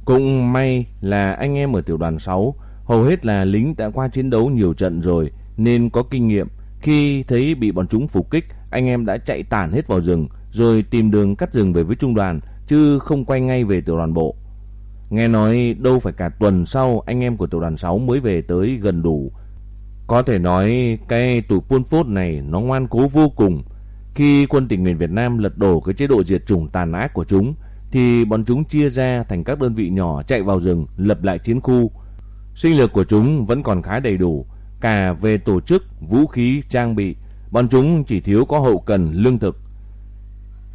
Cũng may là anh em ở tiểu đoàn 6 hầu hết là lính đã qua chiến đấu nhiều trận rồi nên có kinh nghiệm. Khi thấy bị bọn chúng phục kích, anh em đã chạy tản hết vào rừng rồi tìm đường cắt rừng về với trung đoàn chứ không quay ngay về tiểu đoàn bộ. Nghe nói đâu phải cả tuần sau anh em của tiểu đoàn 6 mới về tới gần đủ. Có thể nói cái tụi Pol Pot này nó ngoan cố vô cùng. Khi quân tình nguyện Việt Nam lật đổ cái chế độ diệt chủng tàn ác của chúng thì bọn chúng chia ra thành các đơn vị nhỏ chạy vào rừng lập lại chiến khu. Sinh lực của chúng vẫn còn khá đầy đủ, cả về tổ chức, vũ khí, trang bị. Bọn chúng chỉ thiếu có hậu cần, lương thực.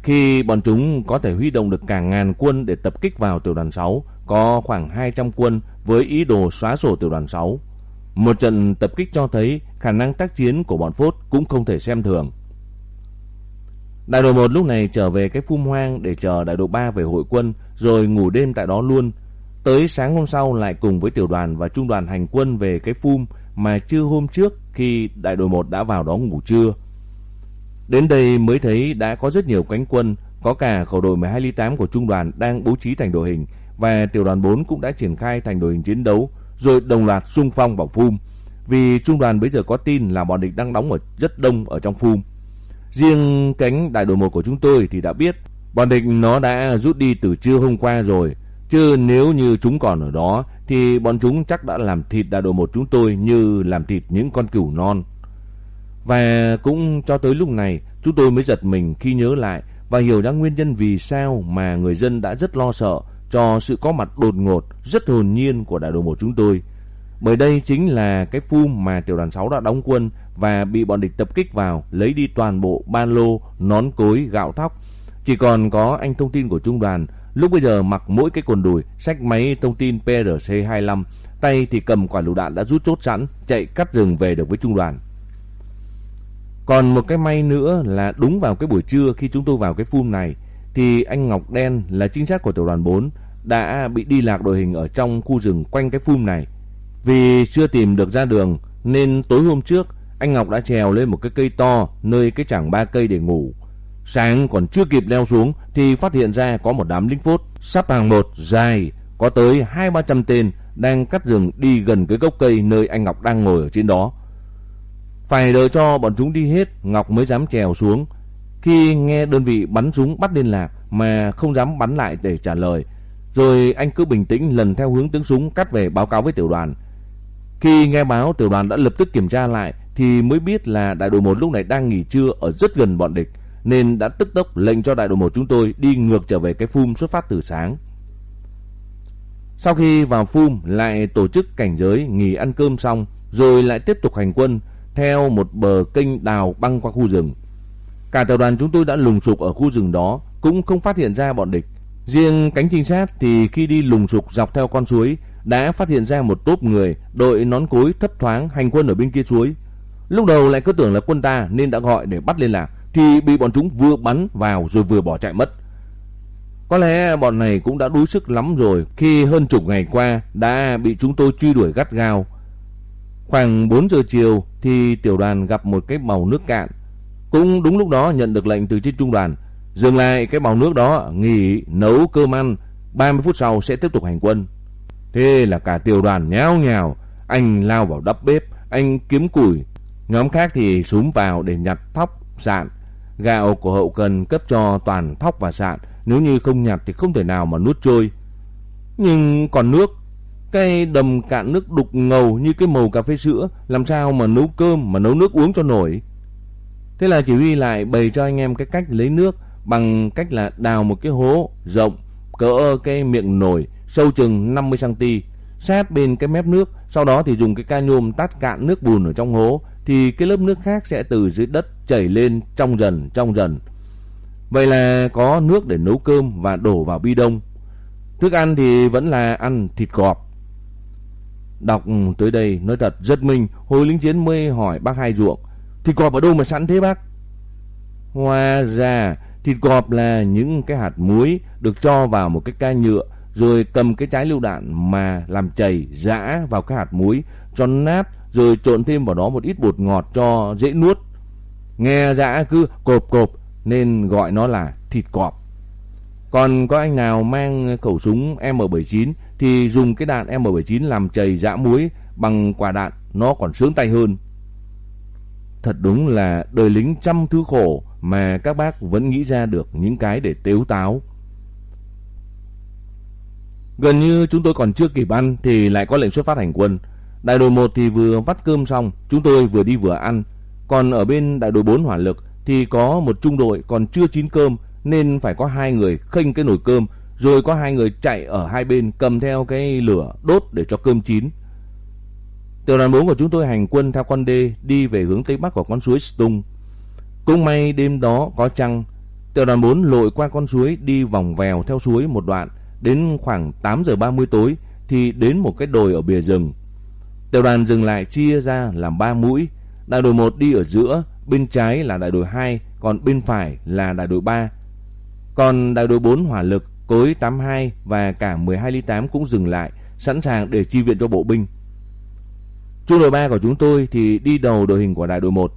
Khi bọn chúng có thể huy động được cả ngàn quân để tập kích vào tiểu đoàn 6, có khoảng 200 quân với ý đồ xóa sổ tiểu đoàn 6. Một trận tập kích cho thấy khả năng tác chiến của bọn Phốt cũng không thể xem thường. Đại đội 1 lúc này trở về cái phum hoang để chờ đại đội 3 về hội quân rồi ngủ đêm tại đó luôn. Tới sáng hôm sau lại cùng với tiểu đoàn và trung đoàn hành quân về cái phum mà trưa hôm trước khi đại đội 1 đã vào đó ngủ trưa. Đến đây mới thấy đã có rất nhiều cánh quân, có cả khẩu đội 12 ly 8 của trung đoàn đang bố trí thành đội hình và tiểu đoàn 4 cũng đã triển khai thành đội hình chiến đấu rồi đồng loạt xung phong vào phum. Vì trung đoàn bây giờ có tin là bọn địch đang đóng ở rất đông ở trong phum. Riêng cánh đại đội 1 của chúng tôi thì đã biết bọn địch nó đã rút đi từ trưa hôm qua rồi. Chứ nếu như chúng còn ở đó thì bọn chúng chắc đã làm thịt đại đội 1 chúng tôi như làm thịt những con cừu non. Và cũng cho tới lúc này chúng tôi mới giật mình khi nhớ lại và hiểu ra nguyên nhân vì sao mà người dân đã rất lo sợ cho sự có mặt đột ngột, rất hồn nhiên của đại đội 1 chúng tôi. Bởi đây chính là cái phum mà tiểu đoàn 6 đã đóng quân và bị bọn địch tập kích vào, lấy đi toàn bộ ba lô, nón cối, gạo thóc. Chỉ còn có anh thông tin của trung đoàn, lúc bây giờ mặc mỗi cái quần đùi, sách máy thông tin PRC-25, tay thì cầm quả lựu đạn đã rút chốt sẵn, chạy cắt rừng về được với trung đoàn. Còn một cái may nữa là đúng vào cái buổi trưa khi chúng tôi vào cái phum này, thì anh Ngọc Đen là trinh sát của tiểu đoàn 4 đã bị đi lạc đội hình ở trong khu rừng quanh cái phum này. Vì chưa tìm được ra đường nên tối hôm trước anh Ngọc đã trèo lên một cái cây to nơi cái chẳng ba cây để ngủ. Sáng còn chưa kịp leo xuống thì phát hiện ra có một đám lính phốt sắp hàng một dài có tới hai ba trăm tên đang cắt rừng đi gần cái gốc cây nơi anh Ngọc đang ngồi ở trên đó. Phải đợi cho bọn chúng đi hết, Ngọc mới dám trèo xuống khi nghe đơn vị bắn súng bắt liên lạc mà không dám bắn lại để trả lời. Rồi anh cứ bình tĩnh lần theo hướng tiếng súng cắt về báo cáo với tiểu đoàn. Khi nghe báo, tiểu đoàn đã lập tức kiểm tra lại thì mới biết là đại đội 1 lúc này đang nghỉ trưa ở rất gần bọn địch, nên đã tức tốc lệnh cho đại đội 1 chúng tôi đi ngược trở về cái phum xuất phát từ sáng. Sau khi vào phum, lại tổ chức cảnh giới nghỉ ăn cơm xong, rồi lại tiếp tục hành quân theo một bờ kênh đào băng qua khu rừng. Cả tiểu đoàn chúng tôi đã lùng sục ở khu rừng đó, cũng không phát hiện ra bọn địch. Riêng cánh trinh sát thì khi đi lùng sục dọc theo con suối, đã phát hiện ra một tốp người đội nón cối thấp thoáng hành quân ở bên kia suối. Lúc đầu lại cứ tưởng là quân ta nên đã gọi để bắt liên lạc, thì bị bọn chúng vừa bắn vào rồi vừa bỏ chạy mất. Có lẽ bọn này cũng đã đuối sức lắm rồi khi hơn chục ngày qua đã bị chúng tôi truy đuổi gắt gao. Khoảng 4 giờ chiều thì tiểu đoàn gặp một cái bầu nước cạn cũng đúng lúc đó nhận được lệnh từ trên trung đoàn dừng lại cái bầu nước đó nghỉ nấu cơm ăn 30 phút sau sẽ tiếp tục hành quân. Thế là cả tiểu đoàn nháo nhào, anh lao vào đắp bếp, anh kiếm củi, nhóm khác thì xuống vào để nhặt thóc, sạn. Gạo của hậu cần cấp cho toàn thóc và sạn, nếu như không nhặt thì không thể nào mà nuốt trôi. Nhưng còn nước, cái đầm cạn nước đục ngầu như cái màu cà phê sữa, làm sao mà nấu cơm mà nấu nước uống cho nổi. Thế là chỉ huy lại bày cho anh em cái cách lấy nước bằng cách là đào một cái hố rộng cỡ cái miệng nồi sâu chừng 50 cm sát bên cái mép nước, sau đó thì dùng cái ca nhôm tát cạn nước bùn ở trong hố thì cái lớp nước khác sẽ từ dưới đất chảy lên trong dần trong dần. Vậy là có nước để nấu cơm và đổ vào bi đông. Thức ăn thì vẫn là ăn thịt cọp Đọc tới đây nói thật rất minh, hồi lính chiến mới hỏi bác hai ruộng Thịt cọp ở đâu mà sẵn thế bác? Hóa ra thịt cọp là những cái hạt muối được cho vào một cái ca nhựa rồi cầm cái trái lưu đạn mà làm chảy giã vào cái hạt muối cho nát rồi trộn thêm vào đó một ít bột ngọt cho dễ nuốt. Nghe dã cứ cộp cộp nên gọi nó là thịt cọp còn có anh nào mang khẩu súng M79 thì dùng cái đạn M79 làm chày dã muối bằng quả đạn nó còn sướng tay hơn. Thật đúng là đời lính trăm thứ khổ mà các bác vẫn nghĩ ra được những cái để tếu táo. Gần như chúng tôi còn chưa kịp ăn thì lại có lệnh xuất phát hành quân. Đại đội 1 thì vừa vắt cơm xong, chúng tôi vừa đi vừa ăn. Còn ở bên đại đội 4 hỏa lực thì có một trung đội còn chưa chín cơm nên phải có hai người khênh cái nồi cơm, rồi có hai người chạy ở hai bên cầm theo cái lửa đốt để cho cơm chín. Tiểu đoàn 4 của chúng tôi hành quân theo con đê đi về hướng tây bắc của con suối Stung. Cũng may đêm đó có trăng, tiểu đoàn 4 lội qua con suối đi vòng vèo theo suối một đoạn, đến khoảng 8 giờ 30 tối thì đến một cái đồi ở bìa rừng. Tiểu đoàn dừng lại chia ra làm 3 mũi, đại đội 1 đi ở giữa, bên trái là đại đội 2, còn bên phải là đại đội 3. Còn đại đội 4 hỏa lực, cối 82 và cả 12 ly 8 cũng dừng lại, sẵn sàng để chi viện cho bộ binh. Trung đội 3 của chúng tôi thì đi đầu đội hình của đại đội 1.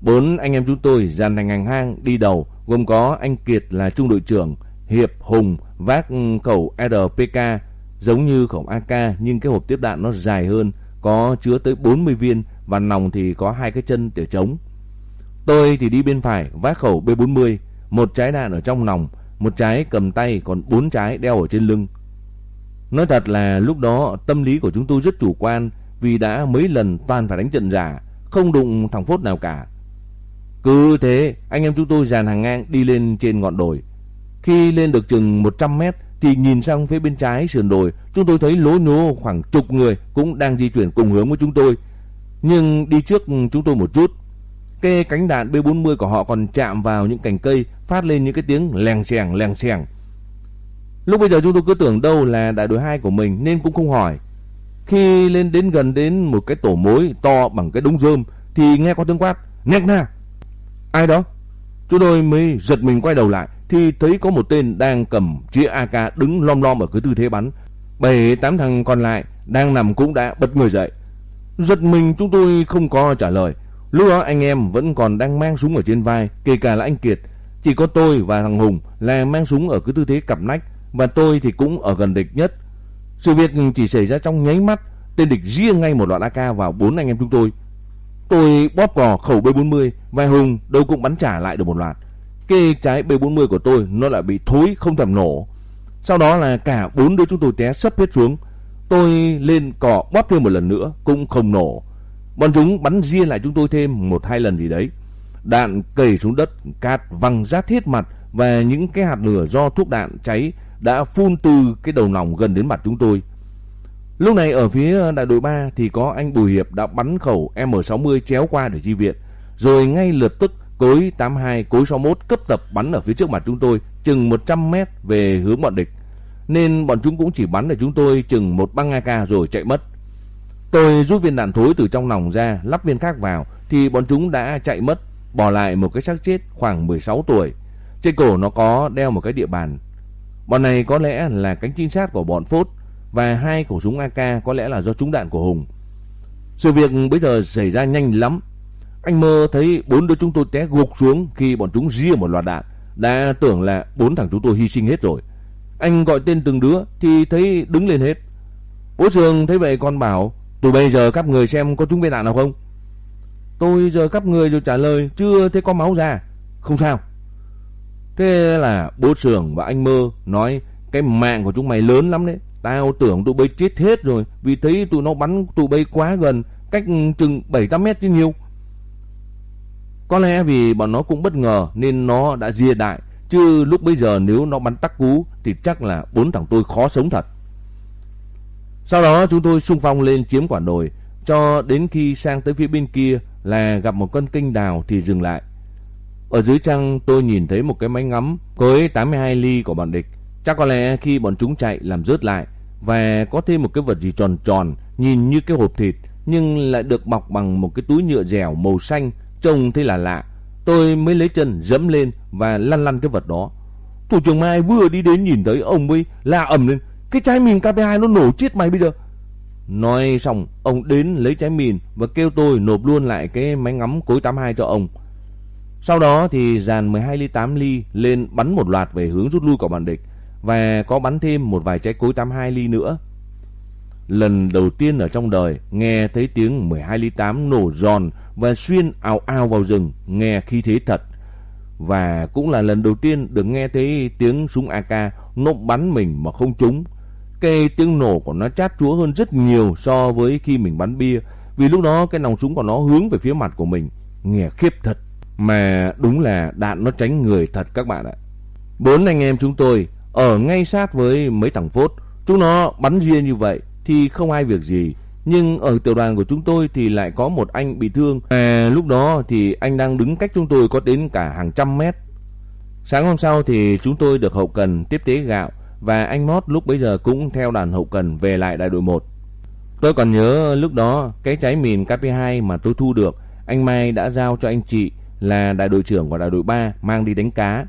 Bốn anh em chúng tôi dàn thành hàng hang đi đầu, gồm có anh Kiệt là trung đội trưởng, Hiệp Hùng vác ừ, khẩu RPK giống như khẩu AK nhưng cái hộp tiếp đạn nó dài hơn, có chứa tới 40 viên và nòng thì có hai cái chân để trống. Tôi thì đi bên phải vác khẩu B40, một trái đạn ở trong nòng, một trái cầm tay còn bốn trái đeo ở trên lưng. Nói thật là lúc đó tâm lý của chúng tôi rất chủ quan vì đã mấy lần toàn phải đánh trận giả, không đụng thằng phốt nào cả. Cứ thế, anh em chúng tôi dàn hàng ngang đi lên trên ngọn đồi. Khi lên được chừng 100 mét thì nhìn sang phía bên trái sườn đồi, chúng tôi thấy lố nhố khoảng chục người cũng đang di chuyển cùng hướng với chúng tôi. Nhưng đi trước chúng tôi một chút kê cánh đạn B40 của họ còn chạm vào những cành cây, phát lên những cái tiếng lèng xèng lèng xèng. Lúc bây giờ chúng tôi cứ tưởng đâu là đại đội 2 của mình nên cũng không hỏi. Khi lên đến gần đến một cái tổ mối to bằng cái đống rơm thì nghe có tiếng quát, nét na. Ai đó? Chúng tôi mới giật mình quay đầu lại thì thấy có một tên đang cầm chĩa AK đứng lom lom ở cái tư thế bắn. Bảy tám thằng còn lại đang nằm cũng đã bật người dậy. Giật mình chúng tôi không có trả lời. Lúc đó anh em vẫn còn đang mang súng ở trên vai, kể cả là anh Kiệt. Chỉ có tôi và thằng Hùng là mang súng ở cái tư thế cặp nách và tôi thì cũng ở gần địch nhất. Sự việc chỉ xảy ra trong nháy mắt, tên địch riêng ngay một loạt AK vào bốn anh em chúng tôi. Tôi bóp cò khẩu B40 và Hùng đâu cũng bắn trả lại được một loạt. Cái trái B40 của tôi nó lại bị thối không thèm nổ. Sau đó là cả bốn đứa chúng tôi té sấp hết xuống. Tôi lên cò bóp thêm một lần nữa cũng không nổ. Bọn chúng bắn riêng lại chúng tôi thêm một hai lần gì đấy. Đạn cầy xuống đất, cát văng rát hết mặt và những cái hạt lửa do thuốc đạn cháy đã phun từ cái đầu nòng gần đến mặt chúng tôi. Lúc này ở phía đại đội 3 thì có anh Bùi Hiệp đã bắn khẩu M60 chéo qua để chi viện. Rồi ngay lập tức cối 82, cối 61 cấp tập bắn ở phía trước mặt chúng tôi chừng 100 mét về hướng bọn địch. Nên bọn chúng cũng chỉ bắn ở chúng tôi chừng một băng AK rồi chạy mất. Tôi rút viên đạn thối từ trong nòng ra, lắp viên khác vào thì bọn chúng đã chạy mất, bỏ lại một cái xác chết khoảng 16 tuổi. Trên cổ nó có đeo một cái địa bàn. Bọn này có lẽ là cánh trinh sát của bọn Phốt và hai khẩu súng AK có lẽ là do trúng đạn của Hùng. Sự việc bây giờ xảy ra nhanh lắm. Anh mơ thấy bốn đứa chúng tôi té gục xuống khi bọn chúng ria một loạt đạn, đã tưởng là bốn thằng chúng tôi hy sinh hết rồi. Anh gọi tên từng đứa thì thấy đứng lên hết. Bố Trường thấy vậy con bảo, từ bây giờ các người xem có trúng viên đạn nào không? Tôi giờ các người rồi trả lời chưa thấy có máu ra. Không sao. Thế là bố trưởng và anh Mơ nói cái mạng của chúng mày lớn lắm đấy. Tao tưởng tụi bay chết hết rồi vì thấy tụi nó bắn tụi bay quá gần, cách chừng 7-8 mét chứ nhiều. Có lẽ vì bọn nó cũng bất ngờ nên nó đã ria đại, chứ lúc bây giờ nếu nó bắn tắc cú thì chắc là bốn thằng tôi khó sống thật. Sau đó chúng tôi xung phong lên chiếm quả đồi, cho đến khi sang tới phía bên kia là gặp một con kênh đào thì dừng lại. Ở dưới trăng tôi nhìn thấy một cái máy ngắm cối 82 ly của bọn địch. Chắc có lẽ khi bọn chúng chạy làm rớt lại và có thêm một cái vật gì tròn tròn nhìn như cái hộp thịt nhưng lại được bọc bằng một cái túi nhựa dẻo màu xanh trông thấy là lạ. Tôi mới lấy chân dẫm lên và lăn lăn cái vật đó. Thủ trưởng Mai vừa đi đến nhìn thấy ông ấy la ầm lên. Cái trái mìn KP2 nó nổ chết mày bây giờ. Nói xong, ông đến lấy trái mìn và kêu tôi nộp luôn lại cái máy ngắm cối 82 cho ông. Sau đó thì dàn 12 ly 8 ly lên bắn một loạt về hướng rút lui của bọn địch và có bắn thêm một vài trái cối 82 ly nữa. Lần đầu tiên ở trong đời nghe thấy tiếng 12 ly 8 nổ giòn và xuyên ào ào vào rừng, nghe khí thế thật. Và cũng là lần đầu tiên được nghe thấy tiếng súng AK nộp bắn mình mà không trúng cái tiếng nổ của nó chát chúa hơn rất nhiều so với khi mình bắn bia. Vì lúc đó cái nòng súng của nó hướng về phía mặt của mình. Nghe khiếp thật. Mà đúng là đạn nó tránh người thật các bạn ạ. Bốn anh em chúng tôi ở ngay sát với mấy thằng phốt. Chúng nó bắn riêng như vậy thì không ai việc gì. Nhưng ở tiểu đoàn của chúng tôi thì lại có một anh bị thương. À, lúc đó thì anh đang đứng cách chúng tôi có đến cả hàng trăm mét. Sáng hôm sau thì chúng tôi được hậu cần tiếp tế gạo và anh Mót lúc bấy giờ cũng theo đoàn hậu cần về lại đại đội 1. Tôi còn nhớ lúc đó cái trái mìn KP2 mà tôi thu được anh Mai đã giao cho anh chị là đại đội trưởng của đại đội 3 mang đi đánh cá.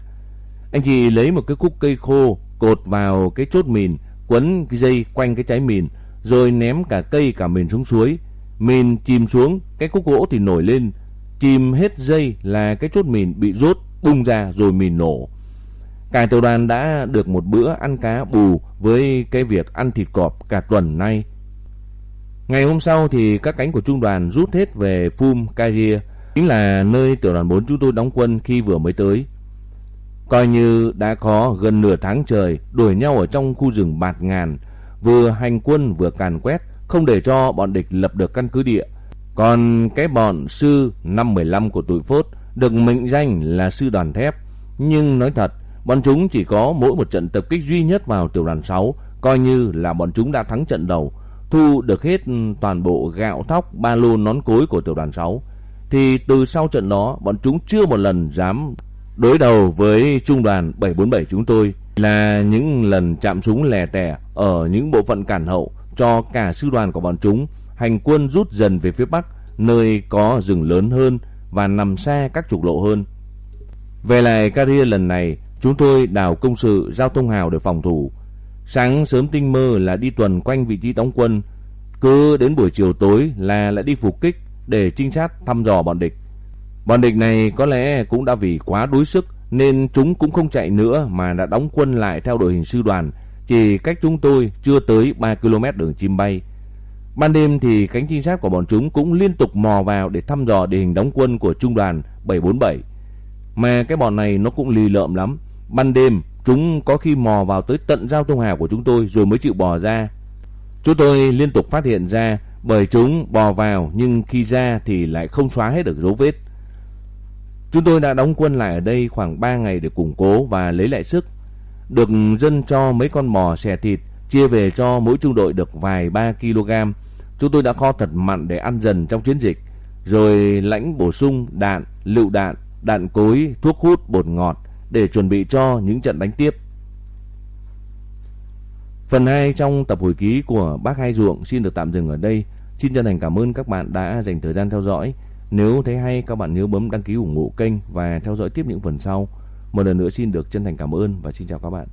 Anh chị lấy một cái khúc cây khô cột vào cái chốt mìn, quấn cái dây quanh cái trái mìn rồi ném cả cây cả mìn xuống suối. Mìn chìm xuống, cái khúc gỗ thì nổi lên, chìm hết dây là cái chốt mìn bị rốt bung ra rồi mìn nổ. Cả tiểu đoàn đã được một bữa ăn cá bù với cái việc ăn thịt cọp cả tuần nay. Ngày hôm sau thì các cánh của trung đoàn rút hết về Phum Caria, chính là nơi tiểu đoàn 4 chúng tôi đóng quân khi vừa mới tới. Coi như đã có gần nửa tháng trời đuổi nhau ở trong khu rừng bạt ngàn, vừa hành quân vừa càn quét, không để cho bọn địch lập được căn cứ địa. Còn cái bọn sư 515 của tụi Phốt được mệnh danh là sư đoàn thép, nhưng nói thật, bọn chúng chỉ có mỗi một trận tập kích duy nhất vào tiểu đoàn 6, coi như là bọn chúng đã thắng trận đầu, thu được hết toàn bộ gạo thóc, ba lô nón cối của tiểu đoàn 6. Thì từ sau trận đó, bọn chúng chưa một lần dám đối đầu với trung đoàn 747 chúng tôi là những lần chạm súng lè tè ở những bộ phận cản hậu cho cả sư đoàn của bọn chúng hành quân rút dần về phía bắc nơi có rừng lớn hơn và nằm xa các trục lộ hơn. Về lại Caria lần này, chúng tôi đào công sự giao thông hào để phòng thủ. Sáng sớm tinh mơ là đi tuần quanh vị trí đóng quân, cứ đến buổi chiều tối là lại đi phục kích để trinh sát thăm dò bọn địch. Bọn địch này có lẽ cũng đã vì quá đuối sức nên chúng cũng không chạy nữa mà đã đóng quân lại theo đội hình sư đoàn, chỉ cách chúng tôi chưa tới 3 km đường chim bay. Ban đêm thì cánh trinh sát của bọn chúng cũng liên tục mò vào để thăm dò địa hình đóng quân của trung đoàn 747. Mà cái bọn này nó cũng lì lợm lắm. Ban đêm chúng có khi mò vào tới tận giao thông hào của chúng tôi rồi mới chịu bò ra. Chúng tôi liên tục phát hiện ra bởi chúng bò vào nhưng khi ra thì lại không xóa hết được dấu vết. Chúng tôi đã đóng quân lại ở đây khoảng 3 ngày để củng cố và lấy lại sức. Được dân cho mấy con bò xẻ thịt, chia về cho mỗi trung đội được vài 3 kg. Chúng tôi đã kho thật mặn để ăn dần trong chiến dịch, rồi lãnh bổ sung đạn, lựu đạn, đạn cối, thuốc hút, bột ngọt để chuẩn bị cho những trận đánh tiếp. Phần 2 trong tập hồi ký của bác Hai Ruộng xin được tạm dừng ở đây. Xin chân thành cảm ơn các bạn đã dành thời gian theo dõi. Nếu thấy hay, các bạn nhớ bấm đăng ký ủng hộ kênh và theo dõi tiếp những phần sau. Một lần nữa xin được chân thành cảm ơn và xin chào các bạn.